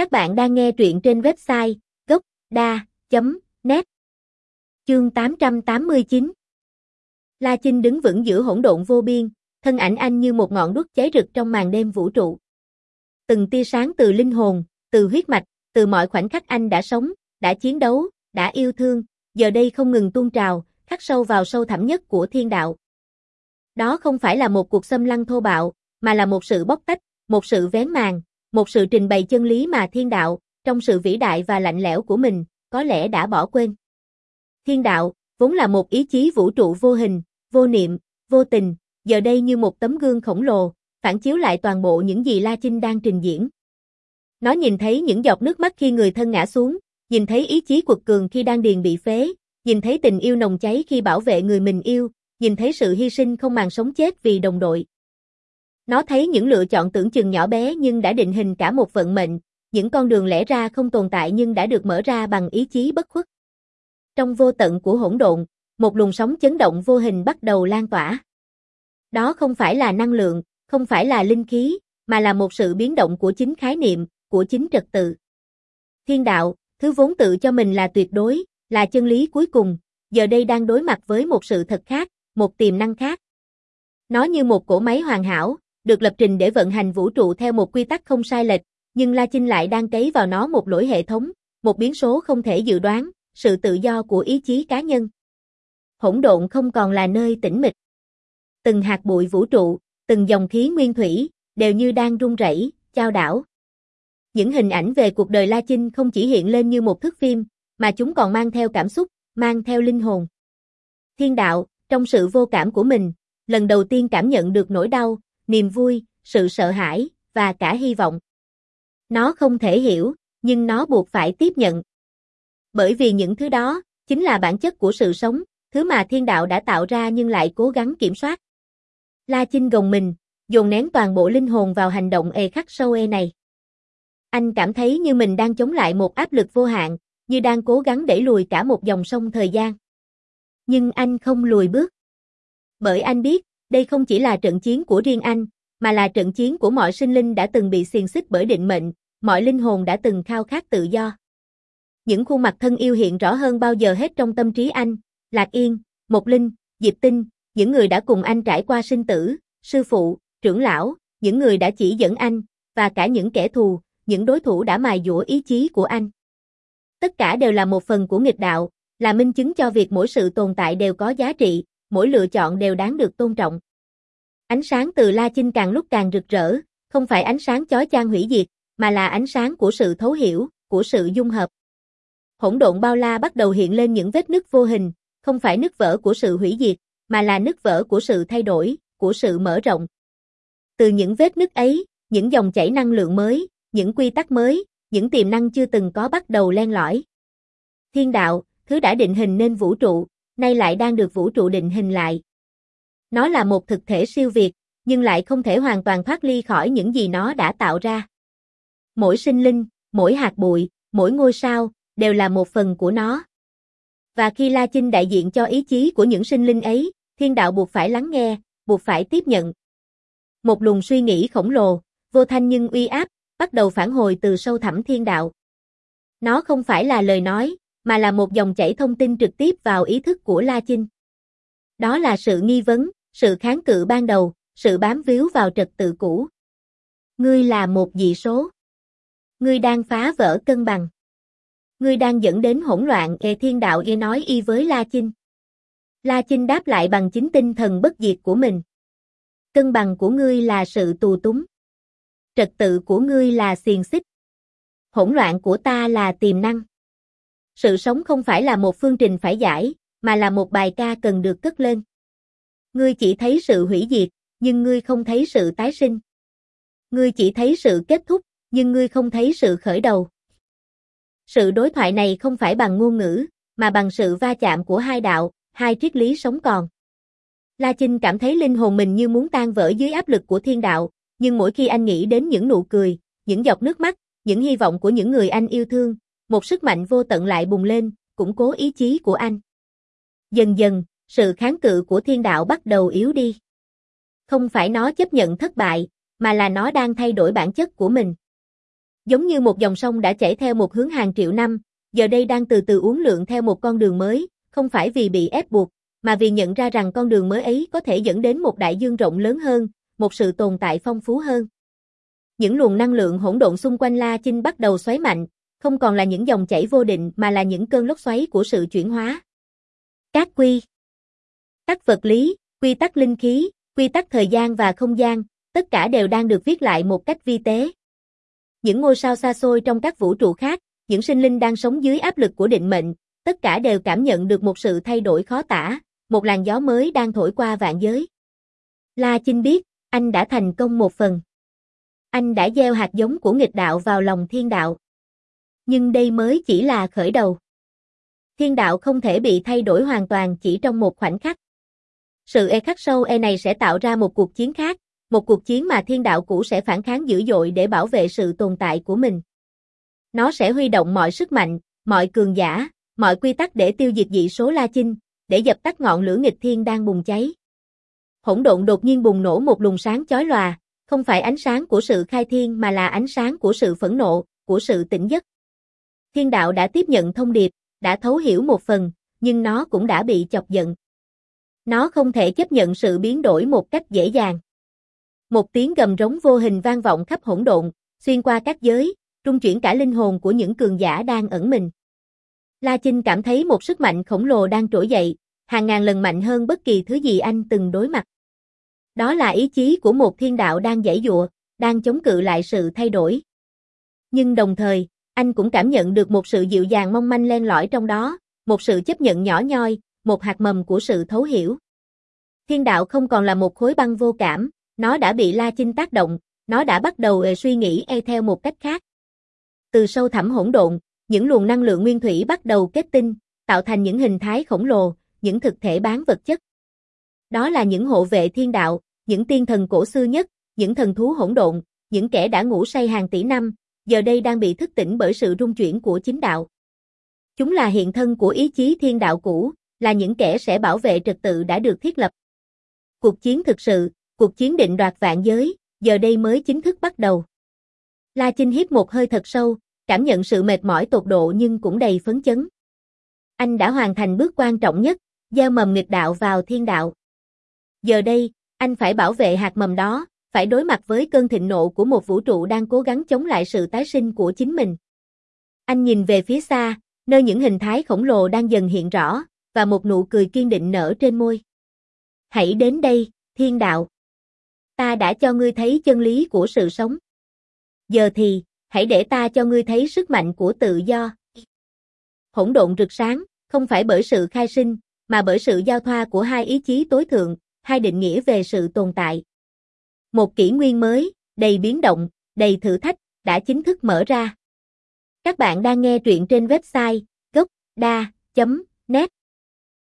Các bạn đang nghe truyện trên website gốc.da.net Chương 889 La Chinh đứng vững giữa hỗn độn vô biên, thân ảnh anh như một ngọn đuốc cháy rực trong màn đêm vũ trụ. Từng tia sáng từ linh hồn, từ huyết mạch, từ mọi khoảnh khắc anh đã sống, đã chiến đấu, đã yêu thương, giờ đây không ngừng tuôn trào, khắc sâu vào sâu thẳm nhất của thiên đạo. Đó không phải là một cuộc xâm lăng thô bạo, mà là một sự bóc tách, một sự vén màn, một sự trình bày chân lý mà thiên đạo, trong sự vĩ đại và lạnh lẽo của mình, có lẽ đã bỏ quên. Thiên đạo, vốn là một ý chí vũ trụ vô hình, vô niệm, vô tình, giờ đây như một tấm gương khổng lồ, phản chiếu lại toàn bộ những gì La Chinh đang trình diễn. Nó nhìn thấy những giọt nước mắt khi người thân ngã xuống, nhìn thấy ý chí quật cường khi đang điền bị phế, nhìn thấy tình yêu nồng cháy khi bảo vệ người mình yêu, nhìn thấy sự hy sinh không màng sống chết vì đồng đội. Nó thấy những lựa chọn tưởng chừng nhỏ bé nhưng đã định hình cả một vận mệnh, những con đường lẽ ra không tồn tại nhưng đã được mở ra bằng ý chí bất khuất. Trong vô tận của hỗn độn, một luồng sóng chấn động vô hình bắt đầu lan tỏa. Đó không phải là năng lượng, không phải là linh khí, mà là một sự biến động của chính khái niệm, của chính trật tự. Thiên đạo, thứ vốn tự cho mình là tuyệt đối, là chân lý cuối cùng, giờ đây đang đối mặt với một sự thật khác, một tiềm năng khác. Nó như một cỗ máy hoàn hảo, được lập trình để vận hành vũ trụ theo một quy tắc không sai lệch, nhưng La Chinh lại đang cấy vào nó một lỗi hệ thống, một biến số không thể dự đoán, sự tự do của ý chí cá nhân. Hỗn độn không còn là nơi tĩnh mịch. Từng hạt bụi vũ trụ, từng dòng khí nguyên thủy, đều như đang rung rẩy, chao đảo. Những hình ảnh về cuộc đời La Chinh không chỉ hiện lên như một thước phim, mà chúng còn mang theo cảm xúc, mang theo linh hồn. Thiên đạo, trong sự vô cảm của mình, lần đầu tiên cảm nhận được nỗi đau, niềm vui, sự sợ hãi, và cả hy vọng. Nó không thể hiểu, nhưng nó buộc phải tiếp nhận. Bởi vì những thứ đó, chính là bản chất của sự sống, thứ mà thiên đạo đã tạo ra nhưng lại cố gắng kiểm soát. La Chinh gồng mình, dồn nén toàn bộ linh hồn vào hành động ê khắc sâu ê này. Anh cảm thấy như mình đang chống lại một áp lực vô hạn, như đang cố gắng đẩy lùi cả một dòng sông thời gian. Nhưng anh không lùi bước. Bởi anh biết, đây không chỉ là trận chiến của riêng anh, mà là trận chiến của mọi sinh linh đã từng bị xiềng xích bởi định mệnh, mọi linh hồn đã từng khao khát tự do. Những khuôn mặt thân yêu hiện rõ hơn bao giờ hết trong tâm trí anh, Lạc Yên, Mộc Linh, Diệp Tinh, những người đã cùng anh trải qua sinh tử, sư phụ, trưởng lão, những người đã chỉ dẫn anh, và cả những kẻ thù, những đối thủ đã mài dũa ý chí của anh. Tất cả đều là một phần của nghịch đạo, là minh chứng cho việc mỗi sự tồn tại đều có giá trị, mỗi lựa chọn đều đáng được tôn trọng. Ánh sáng từ La Chinh càng lúc càng rực rỡ, không phải ánh sáng chói chang hủy diệt, mà là ánh sáng của sự thấu hiểu, của sự dung hợp. Hỗn độn bao la bắt đầu hiện lên những vết nứt vô hình, không phải nứt vỡ của sự hủy diệt, mà là nứt vỡ của sự thay đổi, của sự mở rộng. Từ những vết nứt ấy, những dòng chảy năng lượng mới, những quy tắc mới, những tiềm năng chưa từng có bắt đầu len lỏi. Thiên đạo, thứ đã định hình nên vũ trụ, nay lại đang được vũ trụ định hình lại. Nó là một thực thể siêu việt, nhưng lại không thể hoàn toàn thoát ly khỏi những gì nó đã tạo ra. Mỗi sinh linh, mỗi hạt bụi, mỗi ngôi sao, đều là một phần của nó. Và khi La Chinh đại diện cho ý chí của những sinh linh ấy, thiên đạo buộc phải lắng nghe, buộc phải tiếp nhận. Một luồng suy nghĩ khổng lồ, vô thanh nhưng uy áp, bắt đầu phản hồi từ sâu thẳm thiên đạo. Nó không phải là lời nói, mà là một dòng chảy thông tin trực tiếp vào ý thức của La Chinh. Đó là sự nghi vấn, sự kháng cự ban đầu, sự bám víu vào trật tự cũ. Ngươi là một dị số. Ngươi đang phá vỡ cân bằng. Ngươi đang dẫn đến hỗn loạn e thiên đạo e nói y với La Chinh. La Chinh đáp lại bằng chính tinh thần bất diệt của mình. Cân bằng của ngươi là sự tù túng. Trật tự của ngươi là xiềng xích. Hỗn loạn của ta là tiềm năng. Sự sống không phải là một phương trình phải giải, mà là một bài ca cần được cất lên. Ngươi chỉ thấy sự hủy diệt, nhưng ngươi không thấy sự tái sinh. Ngươi chỉ thấy sự kết thúc, nhưng ngươi không thấy sự khởi đầu. Sự đối thoại này không phải bằng ngôn ngữ, mà bằng sự va chạm của hai đạo, hai triết lý sống còn. La Chinh cảm thấy linh hồn mình như muốn tan vỡ dưới áp lực của thiên đạo, nhưng mỗi khi anh nghĩ đến những nụ cười, những giọt nước mắt, những hy vọng của những người anh yêu thương, một sức mạnh vô tận lại bùng lên, củng cố ý chí của anh. Dần dần, sự kháng cự của thiên đạo bắt đầu yếu đi. Không phải nó chấp nhận thất bại, mà là nó đang thay đổi bản chất của mình. Giống như một dòng sông đã chảy theo một hướng hàng triệu năm, giờ đây đang từ từ uốn lượn theo một con đường mới, không phải vì bị ép buộc, mà vì nhận ra rằng con đường mới ấy có thể dẫn đến một đại dương rộng lớn hơn, một sự tồn tại phong phú hơn. Những luồng năng lượng hỗn độn xung quanh La Chinh bắt đầu xoáy mạnh, không còn là những dòng chảy vô định mà là những cơn lốc xoáy của sự chuyển hóa. Các quy tắc vật lý, quy tắc linh khí, quy tắc thời gian và không gian, tất cả đều đang được viết lại một cách vi tế. Những ngôi sao xa xôi trong các vũ trụ khác, những sinh linh đang sống dưới áp lực của định mệnh, tất cả đều cảm nhận được một sự thay đổi khó tả, một làn gió mới đang thổi qua vạn giới. La Chinh biết, anh đã thành công một phần. Anh đã gieo hạt giống của nghịch đạo vào lòng thiên đạo. Nhưng đây mới chỉ là khởi đầu. Thiên đạo không thể bị thay đổi hoàn toàn chỉ trong một khoảnh khắc. Sự e khắc sâu e này sẽ tạo ra một cuộc chiến khác, một cuộc chiến mà thiên đạo cũ sẽ phản kháng dữ dội để bảo vệ sự tồn tại của mình. Nó sẽ huy động mọi sức mạnh, mọi cường giả, mọi quy tắc để tiêu diệt dị số La Chinh, để dập tắt ngọn lửa nghịch thiên đang bùng cháy. Hỗn độn đột nhiên bùng nổ một luồng sáng chói lòa, không phải ánh sáng của sự khai thiên mà là ánh sáng của sự phẫn nộ, của sự tỉnh giấc. Thiên đạo đã tiếp nhận thông điệp, đã thấu hiểu một phần, nhưng nó cũng đã bị chọc giận. Nó không thể chấp nhận sự biến đổi một cách dễ dàng. Một tiếng gầm rống vô hình vang vọng khắp hỗn độn, xuyên qua các giới, trung chuyển cả linh hồn của những cường giả đang ẩn mình. La Chinh cảm thấy một sức mạnh khổng lồ đang trỗi dậy, hàng ngàn lần mạnh hơn bất kỳ thứ gì anh từng đối mặt. Đó là ý chí của một thiên đạo đang dãy dụa, đang chống cự lại sự thay đổi. Nhưng đồng thời, anh cũng cảm nhận được một sự dịu dàng mong manh len lỏi trong đó, một sự chấp nhận nhỏ nhoi, một hạt mầm của sự thấu hiểu. Thiên đạo không còn là một khối băng vô cảm, nó đã bị La Chinh tác động, nó đã bắt đầu suy nghĩ e theo một cách khác. Từ sâu thẳm hỗn độn, những luồng năng lượng nguyên thủy bắt đầu kết tinh, tạo thành những hình thái khổng lồ, những thực thể bán vật chất. Đó là những hộ vệ thiên đạo, những tiên thần cổ xưa nhất, những thần thú hỗn độn, những kẻ đã ngủ say hàng tỷ năm, giờ đây đang bị thức tỉnh bởi sự rung chuyển của chính đạo. Chúng là hiện thân của ý chí thiên đạo cũ, là những kẻ sẽ bảo vệ trật tự đã được thiết lập. Cuộc chiến thực sự, cuộc chiến định đoạt vạn giới, giờ đây mới chính thức bắt đầu. La Chinh hít một hơi thật sâu, cảm nhận sự mệt mỏi tột độ nhưng cũng đầy phấn chấn. Anh đã hoàn thành bước quan trọng nhất, gieo mầm nghịch đạo vào thiên đạo. Giờ đây, anh phải bảo vệ hạt mầm đó, phải đối mặt với cơn thịnh nộ của một vũ trụ đang cố gắng chống lại sự tái sinh của chính mình. Anh nhìn về phía xa, nơi những hình thái khổng lồ đang dần hiện rõ, và một nụ cười kiên định nở trên môi. Hãy đến đây, thiên đạo. Ta đã cho ngươi thấy chân lý của sự sống. Giờ thì, hãy để ta cho ngươi thấy sức mạnh của tự do. Hỗn độn rực sáng, không phải bởi sự khai sinh, mà bởi sự giao thoa của hai ý chí tối thượng, hai định nghĩa về sự tồn tại. Một kỷ nguyên mới, đầy biến động, đầy thử thách, đã chính thức mở ra. Các bạn đang nghe truyện trên website gocda.net